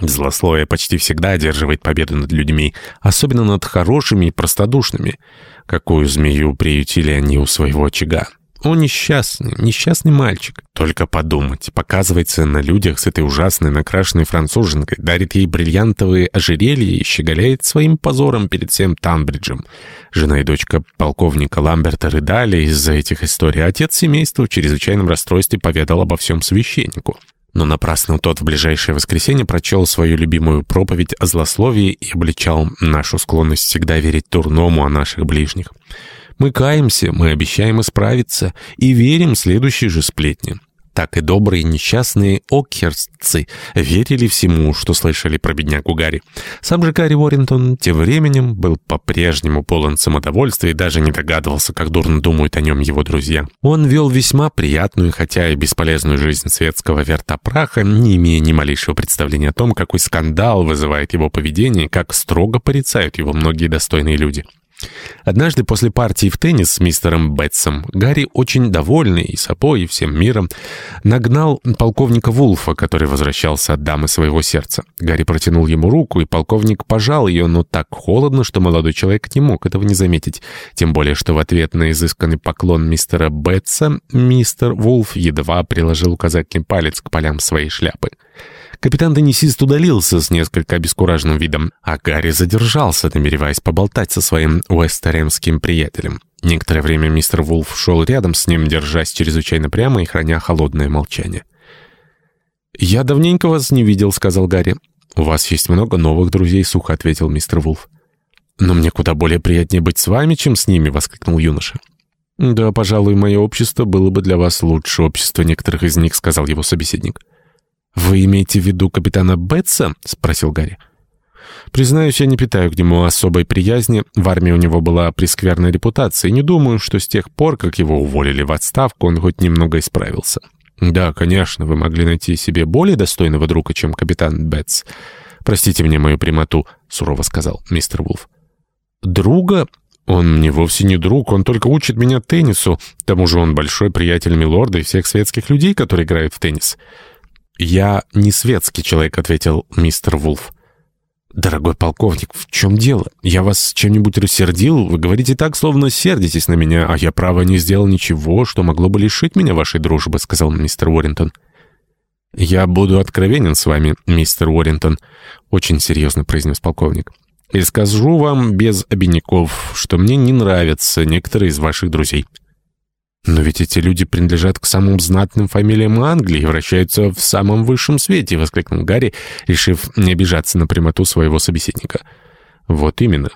Злословие почти всегда одерживает победу над людьми, особенно над хорошими и простодушными. Какую змею приютили они у своего очага? Он несчастный, несчастный мальчик. Только подумать, показывается на людях с этой ужасной накрашенной француженкой, дарит ей бриллиантовые ожерелья и щеголяет своим позором перед всем Танбриджем. Жена и дочка полковника Ламберта рыдали из-за этих историй. Отец семейства в чрезвычайном расстройстве поведал обо всем священнику. Но напрасно тот в ближайшее воскресенье прочел свою любимую проповедь о злословии и обличал нашу склонность всегда верить дурному о наших ближних. Мы каемся, мы обещаем исправиться и верим следующей же сплетне. Так и добрые несчастные окхерстцы верили всему, что слышали про беднягу Гарри. Сам же Гарри Уоррентон тем временем был по-прежнему полон самодовольства и даже не догадывался, как дурно думают о нем его друзья. Он вел весьма приятную, хотя и бесполезную жизнь светского вертопраха, не имея ни малейшего представления о том, какой скандал вызывает его поведение, как строго порицают его многие достойные люди. Однажды после партии в теннис с мистером Бетсом Гарри, очень довольный и собой, и всем миром, нагнал полковника Вулфа, который возвращался от дамы своего сердца. Гарри протянул ему руку, и полковник пожал ее, но так холодно, что молодой человек не мог этого не заметить. Тем более, что в ответ на изысканный поклон мистера Бетса мистер Вулф едва приложил указательный палец к полям своей шляпы. Капитан Денисист удалился с несколько обескураженным видом, а Гарри задержался, намереваясь поболтать со своим уэстеремским приятелем. Некоторое время мистер Вулф шел рядом с ним, держась чрезвычайно прямо и храня холодное молчание. «Я давненько вас не видел», — сказал Гарри. «У вас есть много новых друзей», — сухо ответил мистер Вулф. «Но мне куда более приятнее быть с вами, чем с ними», — воскликнул юноша. «Да, пожалуй, мое общество было бы для вас лучше общества некоторых из них», — сказал его собеседник. «Вы имеете в виду капитана Бетса?» — спросил Гарри. «Признаюсь, я не питаю к нему особой приязни. В армии у него была прескверная репутация, и не думаю, что с тех пор, как его уволили в отставку, он хоть немного исправился. Да, конечно, вы могли найти себе более достойного друга, чем капитан Бетс. Простите мне мою прямоту», — сурово сказал мистер Вулф. «Друга? Он мне вовсе не друг, он только учит меня теннису. К тому же он большой приятель милорда и всех светских людей, которые играют в теннис». «Я не светский человек», — ответил мистер Вулф. «Дорогой полковник, в чем дело? Я вас чем-нибудь рассердил? Вы говорите так, словно сердитесь на меня, а я, право, не сделал ничего, что могло бы лишить меня вашей дружбы», — сказал мистер Уоррентон. «Я буду откровенен с вами, мистер Уоррентон», — очень серьезно произнес полковник. «И скажу вам без обиняков, что мне не нравятся некоторые из ваших друзей». «Но ведь эти люди принадлежат к самым знатным фамилиям Англии и вращаются в самом высшем свете», — воскликнул Гарри, решив не обижаться на прямоту своего собеседника. «Вот именно.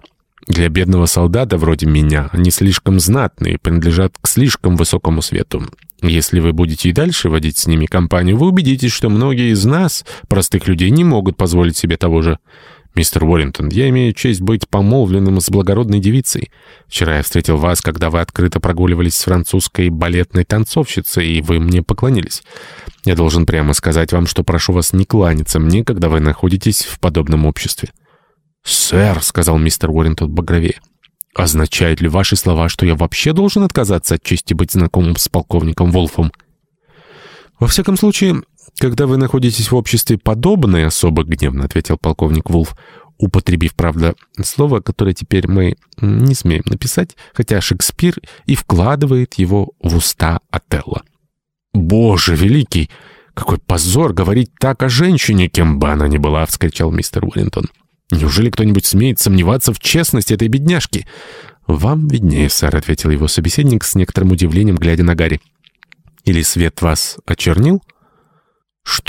Для бедного солдата вроде меня они слишком знатные, принадлежат к слишком высокому свету. Если вы будете и дальше водить с ними компанию, вы убедитесь, что многие из нас, простых людей, не могут позволить себе того же. «Мистер Уоррингтон, я имею честь быть помолвленным с благородной девицей. Вчера я встретил вас, когда вы открыто прогуливались с французской балетной танцовщицей, и вы мне поклонились. Я должен прямо сказать вам, что прошу вас не кланяться мне, когда вы находитесь в подобном обществе». «Сэр», — сказал мистер Уоррингтон багровее, — «означают ли ваши слова, что я вообще должен отказаться от чести быть знакомым с полковником Волфом?» «Во всяком случае, «Когда вы находитесь в обществе подобной особо гневно», — ответил полковник Вулф, употребив, правда, слово, которое теперь мы не смеем написать, хотя Шекспир и вкладывает его в уста Отелло. «Боже великий! Какой позор говорить так о женщине, кем бы она ни была!» — вскричал мистер Уиллинтон. «Неужели кто-нибудь смеет сомневаться в честности этой бедняжки?» «Вам виднее, сэр», — ответил его собеседник с некоторым удивлением, глядя на Гарри. «Или свет вас очернил?»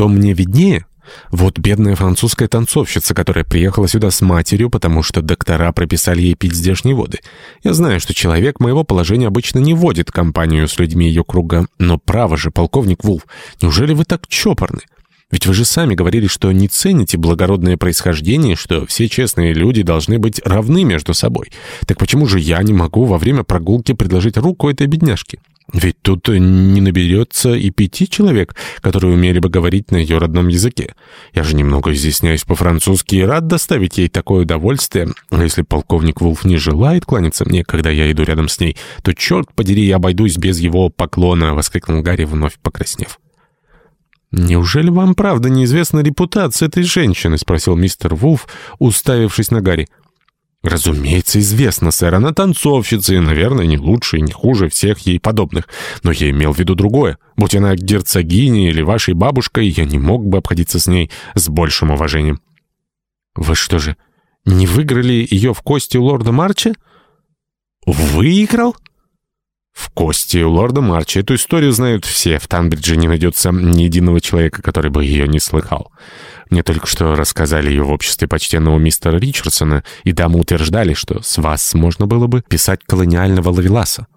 Что мне виднее? Вот бедная французская танцовщица, которая приехала сюда с матерью, потому что доктора прописали ей пить здешние воды. Я знаю, что человек моего положения обычно не водит компанию с людьми ее круга, но право же, полковник Вулф, неужели вы так чопорны? Ведь вы же сами говорили, что не цените благородное происхождение, что все честные люди должны быть равны между собой. Так почему же я не могу во время прогулки предложить руку этой бедняжке? Ведь тут не наберется и пяти человек, которые умели бы говорить на ее родном языке. Я же немного изъясняюсь по-французски и рад доставить ей такое удовольствие. Но если полковник Вулф не желает кланяться мне, когда я иду рядом с ней, то, черт подери, я обойдусь без его поклона», — воскликнул Гарри, вновь покраснев. «Неужели вам правда неизвестна репутация этой женщины?» — спросил мистер Вулф, уставившись на Гарри. «Разумеется, известно, сэр. Она танцовщица и, наверное, не лучше и не хуже всех ей подобных. Но я имел в виду другое. Будь она герцогиней или вашей бабушкой, я не мог бы обходиться с ней с большим уважением». «Вы что же, не выиграли ее в кости у лорда Марча?» «Выиграл?» «В кости у лорда Марча. Эту историю знают все. В Танбридже не найдется ни единого человека, который бы ее не слыхал. Мне только что рассказали ее в обществе почтенного мистера Ричардсона, и дамы утверждали, что с вас можно было бы писать колониального лавеласа.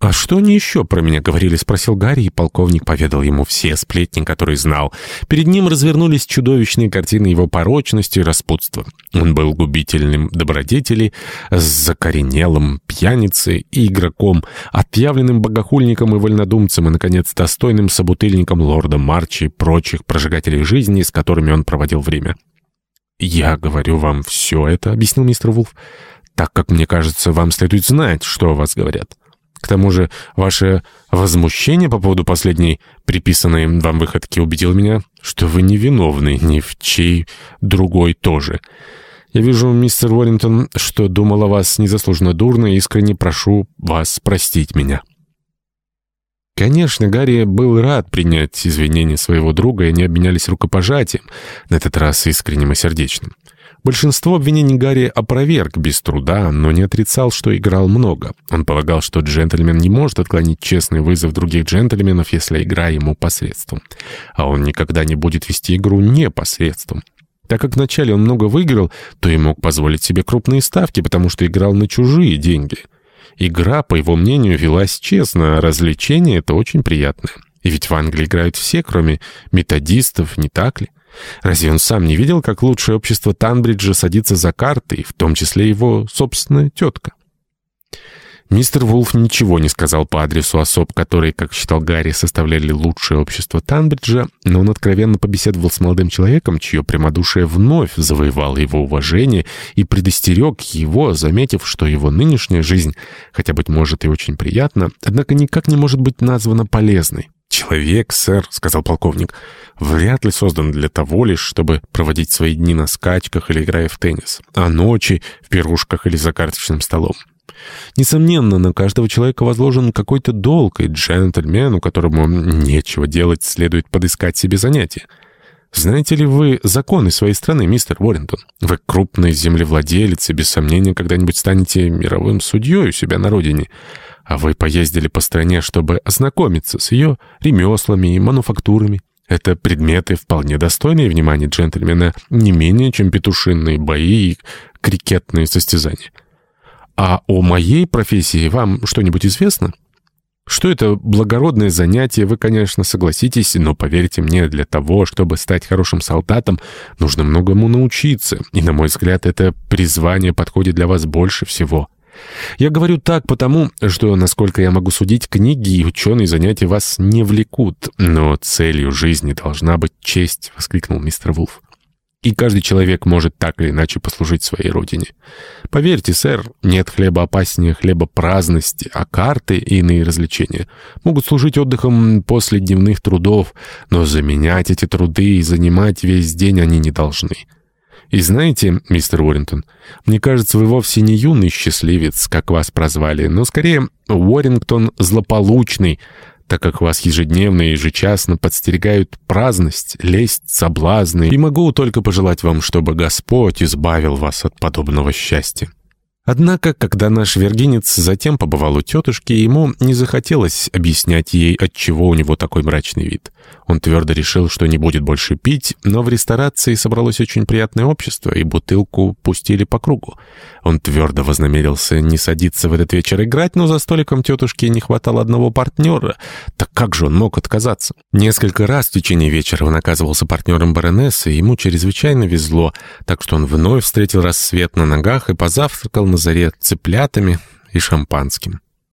«А что они еще про меня говорили?» — спросил Гарри, и полковник поведал ему все сплетни, которые знал. Перед ним развернулись чудовищные картины его порочности и распутства. Он был губительным добродетели, закоренелым пьяницей и игроком, отъявленным богохульником и вольнодумцем, и, наконец, достойным собутыльником лорда Марчи и прочих прожигателей жизни, с которыми он проводил время. «Я говорю вам все это», — объяснил мистер Вулф, «так как, мне кажется, вам следует знать, что о вас говорят». К тому же ваше возмущение по поводу последней приписанной вам выходки убедило меня, что вы невиновны ни в чей другой тоже. Я вижу, мистер Уоррингтон, что думал о вас незаслуженно дурно и искренне прошу вас простить меня». Конечно, Гарри был рад принять извинения своего друга, и они обменялись рукопожатием, на этот раз искренним и сердечным. Большинство обвинений Гарри опроверг без труда, но не отрицал, что играл много. Он полагал, что джентльмен не может отклонить честный вызов других джентльменов, если игра ему посредством. А он никогда не будет вести игру непосредством. Так как вначале он много выиграл, то и мог позволить себе крупные ставки, потому что играл на чужие деньги. Игра, по его мнению, велась честно, а развлечение — это очень приятное. И ведь в Англии играют все, кроме методистов, не так ли? Разве он сам не видел, как лучшее общество Танбриджа садится за карты, в том числе его собственная тетка? Мистер Вулф ничего не сказал по адресу особ, которые, как считал Гарри, составляли лучшее общество Танбриджа, но он откровенно побеседовал с молодым человеком, чье прямодушие вновь завоевало его уважение и предостерег его, заметив, что его нынешняя жизнь, хотя, быть может, и очень приятна, однако никак не может быть названа полезной. «Человек, сэр», — сказал полковник, — «вряд ли создан для того лишь, чтобы проводить свои дни на скачках или играя в теннис, а ночи в пирушках или за карточным столом. Несомненно, на каждого человека возложен какой-то долг, и джентльмену, которому нечего делать, следует подыскать себе занятие. Знаете ли вы законы своей страны, мистер Уоррентон? Вы крупный землевладелец и, без сомнения, когда-нибудь станете мировым судьей у себя на родине. А вы поездили по стране, чтобы ознакомиться с ее ремеслами и мануфактурами. Это предметы, вполне достойные внимания джентльмена, не менее, чем петушинные бои и крикетные состязания. А о моей профессии вам что-нибудь известно? Что это благородное занятие, вы, конечно, согласитесь, но, поверьте мне, для того, чтобы стать хорошим солдатом, нужно многому научиться, и, на мой взгляд, это призвание подходит для вас больше всего. Я говорю так потому, что, насколько я могу судить, книги и ученые занятия вас не влекут, но целью жизни должна быть честь, — воскликнул мистер Вулф. И каждый человек может так или иначе послужить своей родине. Поверьте, сэр, нет хлеба опаснее хлеба праздности, а карты и иные развлечения могут служить отдыхом после дневных трудов, но заменять эти труды и занимать весь день они не должны. И знаете, мистер Уоррингтон, мне кажется, вы вовсе не юный счастливец, как вас прозвали, но скорее Уоррингтон злополучный, так как вас ежедневно и ежечасно подстерегают праздность, лесть, соблазны, и могу только пожелать вам, чтобы Господь избавил вас от подобного счастья. Однако, когда наш вергинец затем побывал у тетушки, ему не захотелось объяснять ей, отчего у него такой мрачный вид. Он твердо решил, что не будет больше пить, но в ресторации собралось очень приятное общество, и бутылку пустили по кругу. Он твердо вознамерился не садиться в этот вечер играть, но за столиком тетушки не хватало одного партнера. Так как же он мог отказаться? Несколько раз в течение вечера он оказывался партнером баронессы, и ему чрезвычайно везло, так что он вновь встретил рассвет на ногах и позавтракал на заре цыплятами и шампанским.